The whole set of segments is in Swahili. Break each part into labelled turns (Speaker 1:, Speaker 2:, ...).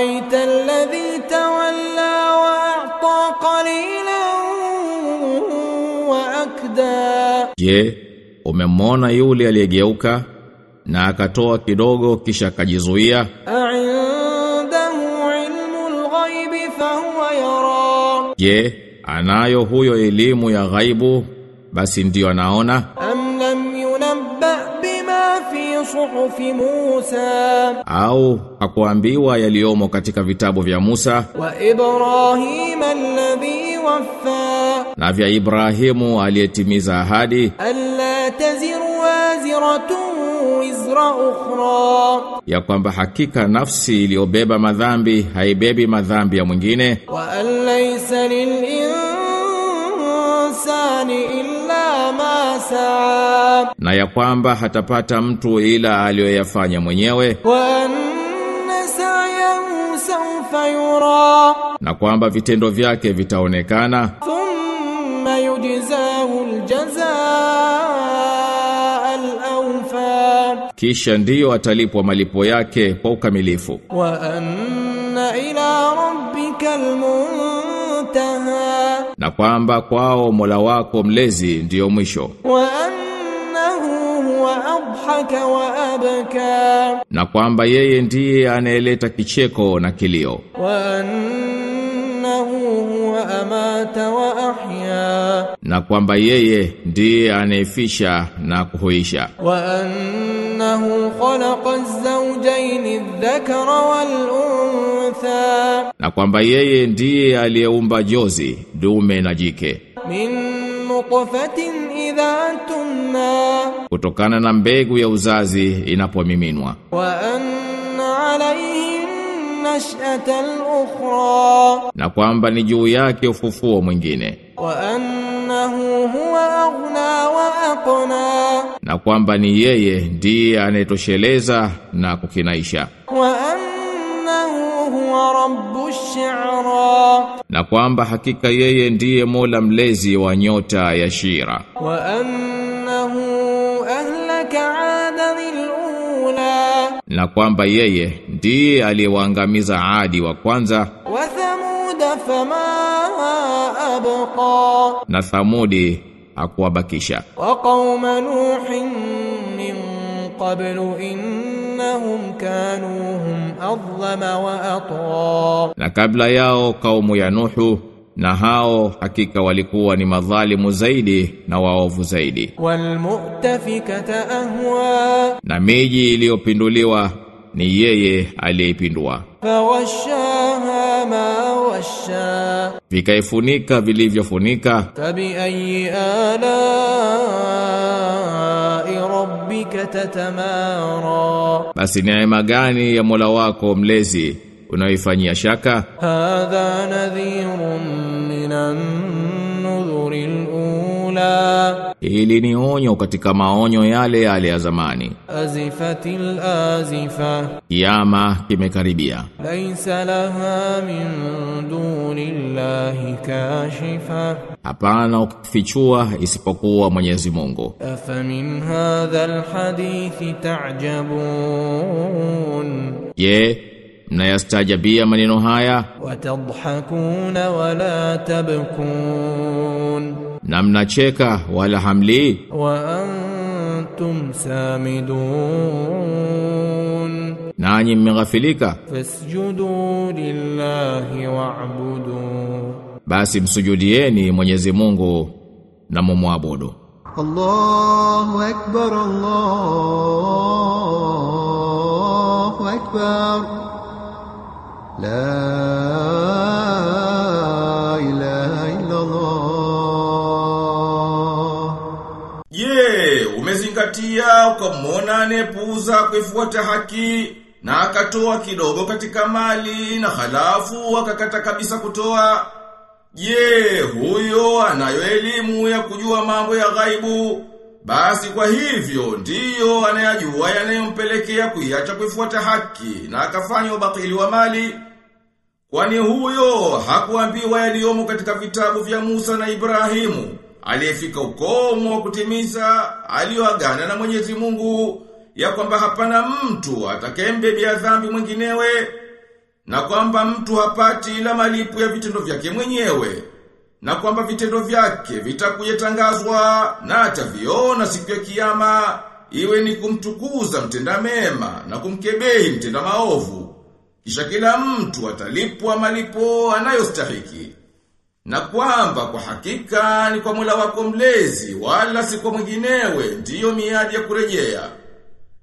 Speaker 1: أرأيت الذي تولى وأعطى قليلا وأكدى
Speaker 2: Je, umemwona yule aliyegeuka na akatoa kidogo kisha akajizuia?
Speaker 1: أعنده علم الغيب فهو يرى
Speaker 2: Je, anayo huyo elimu ya ghaibu? Basi ndiyo anaona
Speaker 1: suhufi Musa,
Speaker 2: au hakuambiwa yaliomo katika vitabu vya Musa
Speaker 1: wa Ibrahim alladhi waffa,
Speaker 2: na vya Ibrahimu aliyetimiza ahadi.
Speaker 1: Alla taziru waziratu wizra ukhra,
Speaker 2: ya kwamba hakika nafsi iliyobeba madhambi haibebi madhambi ya mwingine.
Speaker 1: Wa alaysa lil insani illa ma sa'a.
Speaker 2: Na ya kwamba hatapata mtu ila aliyoyafanya mwenyewe.
Speaker 1: Wa sawfa yura
Speaker 2: na kwamba vitendo vyake vitaonekana.
Speaker 1: Thumma yujzahu aljazaa
Speaker 2: kisha ndiyo atalipwa malipo yake kwa ukamilifu.
Speaker 1: Wa anna ila rabbikal munzir muntaha
Speaker 2: na kwamba kwao Mola wako mlezi ndiyo mwisho.
Speaker 1: Wa annahu huwa adhaka wa abaka.
Speaker 2: Na kwamba yeye ndiye anayeleta kicheko na kilio.
Speaker 1: Wa annahu
Speaker 2: na kwamba yeye ndiye anayefisha na kuhuisha.
Speaker 1: Wa annahu khalaqa az-zawjayn adh-dhakara wal-untha,
Speaker 2: na kwamba yeye ndiye aliyeumba jozi dume na jike.
Speaker 1: Min nutfatin idha tumna,
Speaker 2: kutokana na mbegu ya uzazi inapomiminwa.
Speaker 1: Wa anna alayhi nash'ata ukhra
Speaker 2: na kwamba ni juu yake ufufuo mwingine.
Speaker 1: Wa anna annahu huwa aghna wa aqna,
Speaker 2: na kwamba ni yeye ndiye anayetosheleza na kukinaisha.
Speaker 1: Wa annahu huwa rabbu shi'ra,
Speaker 2: na kwamba hakika yeye ndiye Mola mlezi wa nyota ya Shira.
Speaker 1: Wa annahu ahlaka adanil ula,
Speaker 2: na kwamba yeye ndiye aliyewaangamiza Adi wa kwanza.
Speaker 1: Wa yada fama abqa.
Speaker 2: Na Thamudi akuwabakisha
Speaker 1: wa qauma nuhin min qabl innahum kanu hum adlama wa atwa
Speaker 2: na kabla yao kaumu ya Nuhu na hao hakika walikuwa ni madhalimu zaidi na waovu zaidi.
Speaker 1: Walmu'tafikata ahwa.
Speaker 2: Na miji iliyopinduliwa ni yeye aliyeipindua
Speaker 1: fawashaha ma yaghsha
Speaker 2: vikaifunika vilivyofunika.
Speaker 1: Tabi ayi ala'i rabbika tatamara.
Speaker 2: Basi neema gani ya Mola wako mlezi Unaifanyia shaka?
Speaker 1: Hadha nadhirun minan الأولى
Speaker 2: Hili ni onyo katika maonyo yale yale ya zamani.
Speaker 1: أزفت الآزفة
Speaker 2: Kiyama kimekaribia.
Speaker 1: ليس لها من دون الله كاشفة
Speaker 2: Hapana ukifichua isipokuwa Mwenyezi Mungu.
Speaker 1: أفمن هذا الحديث تعجبون
Speaker 2: Je, mnayastajabia maneno haya
Speaker 1: وتضحكون ولا تبكون
Speaker 2: na mnacheka wala hamli?
Speaker 1: Wa antum samidun.
Speaker 2: Nanyi mmeghafilika?
Speaker 1: Fasjudu lillahi wa'budu.
Speaker 2: Basi msujudieni Mwenyezi Mungu na mumwabudu.
Speaker 3: Allahu akbar Allahu akbar. La
Speaker 4: Je, umezingatia ukamona anepuza kuifuata haki na akatoa kidogo katika mali na halafu akakata kabisa kutoa? Je, huyo anayo elimu ya kujua mambo ya ghaibu? Basi kwa hivyo ndiyo anayajua yanayompelekea kuiacha kuifuata haki na akafanya ubatili wa mali. Kwani huyo hakuambiwa yaliyomo katika vitabu vya Musa na Ibrahimu, aliyefika ukomo wa kutimiza aliyoagana na Mwenyezi Mungu ya kwamba hapana mtu atakayembebea dhambi mwinginewe.
Speaker 2: na kwamba mtu hapati ila malipo ya vitendo vyake mwenyewe na kwamba vitendo vyake vitakuyetangazwa na ataviona siku ya kiyama iwe ni kumtukuza mtenda mema na kumkebehi mtenda maovu kisha kila mtu atalipwa malipo anayostahiki na kwamba kwa hakika ni kwa mula wako mlezi wala si kwa mwinginewe ndiyo miadi ya kurejea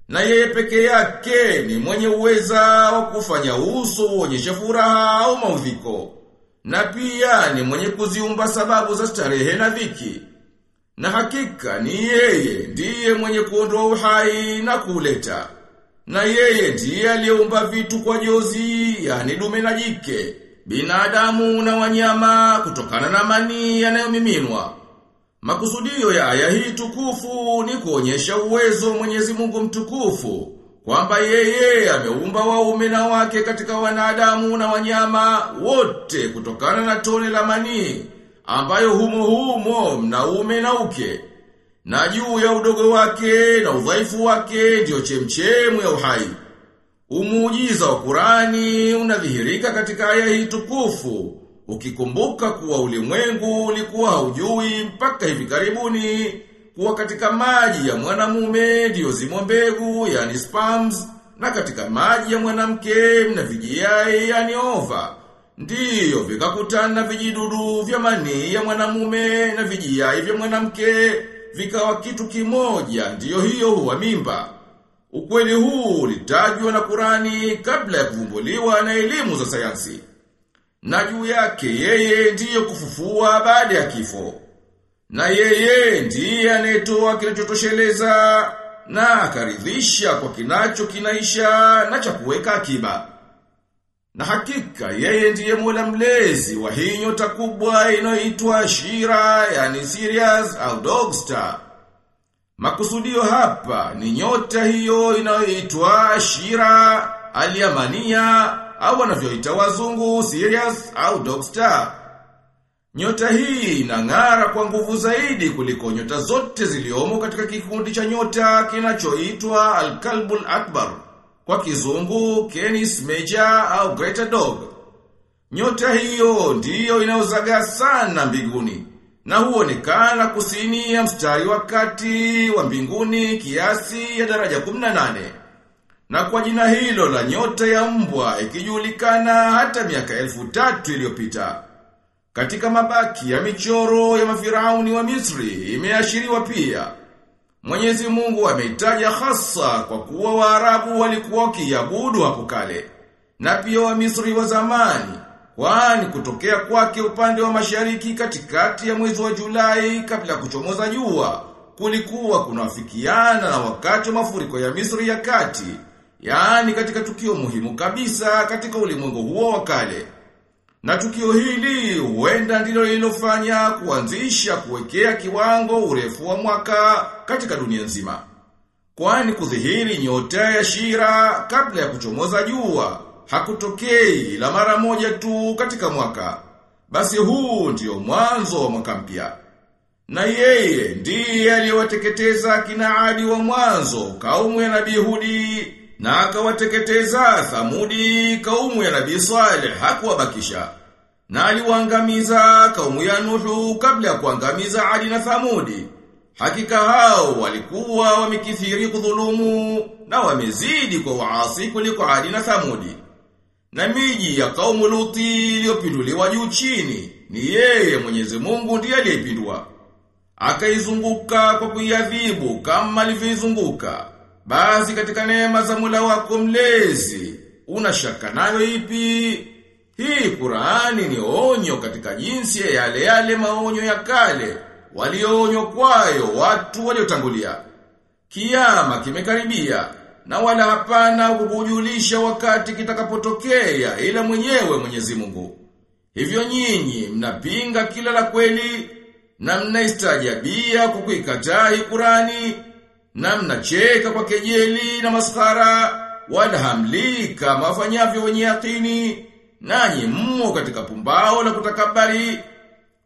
Speaker 2: na yeye peke yake ni mwenye uweza wa kufanya uso uonyeshe furaha au maudhiko. Na pia ni mwenye kuziumba sababu za starehe na dhiki. Na hakika ni yeye ndiye mwenye kuondoa uhai na kuleta. Na yeye ndiye aliyeumba vitu kwa jozi, yani dume na jike, binadamu na wanyama kutokana na manii yanayomiminwa. Makusudio ya aya hii tukufu ni kuonyesha uwezo Mwenyezi Mungu mtukufu kwamba yeye ameumba waume na wake katika wanadamu na wanyama wote kutokana na tone la manii ambayo humo humo mnaume na uke na juu ya udogo wake na udhaifu wake ndiyo chemchemu ya uhai. Umuujiza wa Qurani unadhihirika katika aya hii tukufu Ukikumbuka kuwa ulimwengu ulikuwa haujui mpaka hivi karibuni kuwa katika maji ya mwanamume ndiyo zimo mbegu yani spams na katika maji ya mwanamke na vijiyai yani ova ndiyo vikakutana vijidudu vya manii ya mwanamume na vijiyai vya mwanamke vikawa kitu kimoja ndiyo hiyo huwa mimba. Ukweli huu ulitajwa na Kurani kabla ya kuvumbuliwa na elimu za sayansi na juu yake yeye ndiye kufufua baada ya kifo. Na yeye ndiye anayetoa kinachotosheleza na akaridhisha kwa kinacho kinaisha na cha kuweka akiba. Na hakika yeye ndiye Mola mlezi wa hii nyota kubwa inayoitwa Shira, yani Sirius au Dog Star. Makusudio hapa ni nyota hiyo inayoitwa Shira, Aliamania au wanavyoita wazungu Sirius au Dog Star. Nyota hii inang'ara kwa nguvu zaidi kuliko nyota zote ziliomo katika kikundi cha nyota kinachoitwa Al-Kalbul Akbar. Kwa kizungu Canis Major au Greater Dog. Nyota hiyo ndiyo inayozagaa sana mbinguni na huonekana kusini ya mstari wa kati wa mbinguni kiasi ya daraja 18. Na kwa jina hilo la nyota ya mbwa ikijulikana hata miaka elfu tatu iliyopita. Katika mabaki ya michoro ya mafirauni wa Misri imeashiriwa pia. Mwenyezi Mungu ameitaja hasa kwa kuwa Waarabu walikuwa wakiabudu hapo kale. Na pia wa Misri wa zamani, kwani kutokea kwake upande wa mashariki katikati ya mwezi wa Julai kabla ya kuchomoza jua, kulikuwa kunafikiana na wakati wa mafuriko ya Misri ya kati. Yaani katika tukio muhimu kabisa katika ulimwengu huo wa kale. Na tukio hili huenda ndilo lililofanya kuanzisha kuwekea kiwango urefu wa mwaka katika dunia nzima. Kwani kudhihiri nyota ya Shira kabla ya kuchomoza jua hakutokei la mara moja tu katika mwaka. Basi huu ndio mwanzo wa mwaka mpya. Na yeye ndiye aliyewateketeza kina Adi wa mwanzo kaumu ya Nabii Hudi na akawateketeza Thamudi kaumu ya Nabii Saleh hakuwabakisha. Na aliwaangamiza kaumu ya Nuhu kabla ya kuangamiza Adi na Thamudi. Hakika hao walikuwa wamekithiri kudhulumu na wamezidi kwa waasi kuliko Adi na Thamudi. Na miji ya kaumu Luti iliyopinduliwa juu chini ni yeye Mwenyezi Mungu ndiye aliyeipindua. Akaizunguka kwa kuiadhibu kama alivyoizunguka. Basi katika neema za Mola wako mlezi, una shaka nayo ipi? Hii Qur'ani ni onyo katika jinsi ya yale yale maonyo ya kale, walioonywa kwayo watu waliotangulia. Kiyama kimekaribia, na wala hapana kukujulisha wakati kitakapotokea ila mwenyewe Mwenyezi Mungu. Hivyo nyinyi mnapinga kila la kweli na mnaistajabia kukuikataa Qur'ani na mnacheka kwa kejeli na maskara wala hamlika kama wafanyavyo wenye yakini nanyi mmo katika pumbao la kutakabari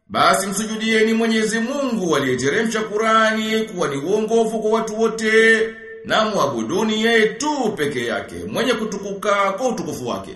Speaker 2: basi msujudieni Mwenyezi Mungu aliyeteremsha Qur'ani kuwa ni uongofu kwa watu wote na muabuduni yeye tu peke yake mwenye kutukuka kwa utukufu wake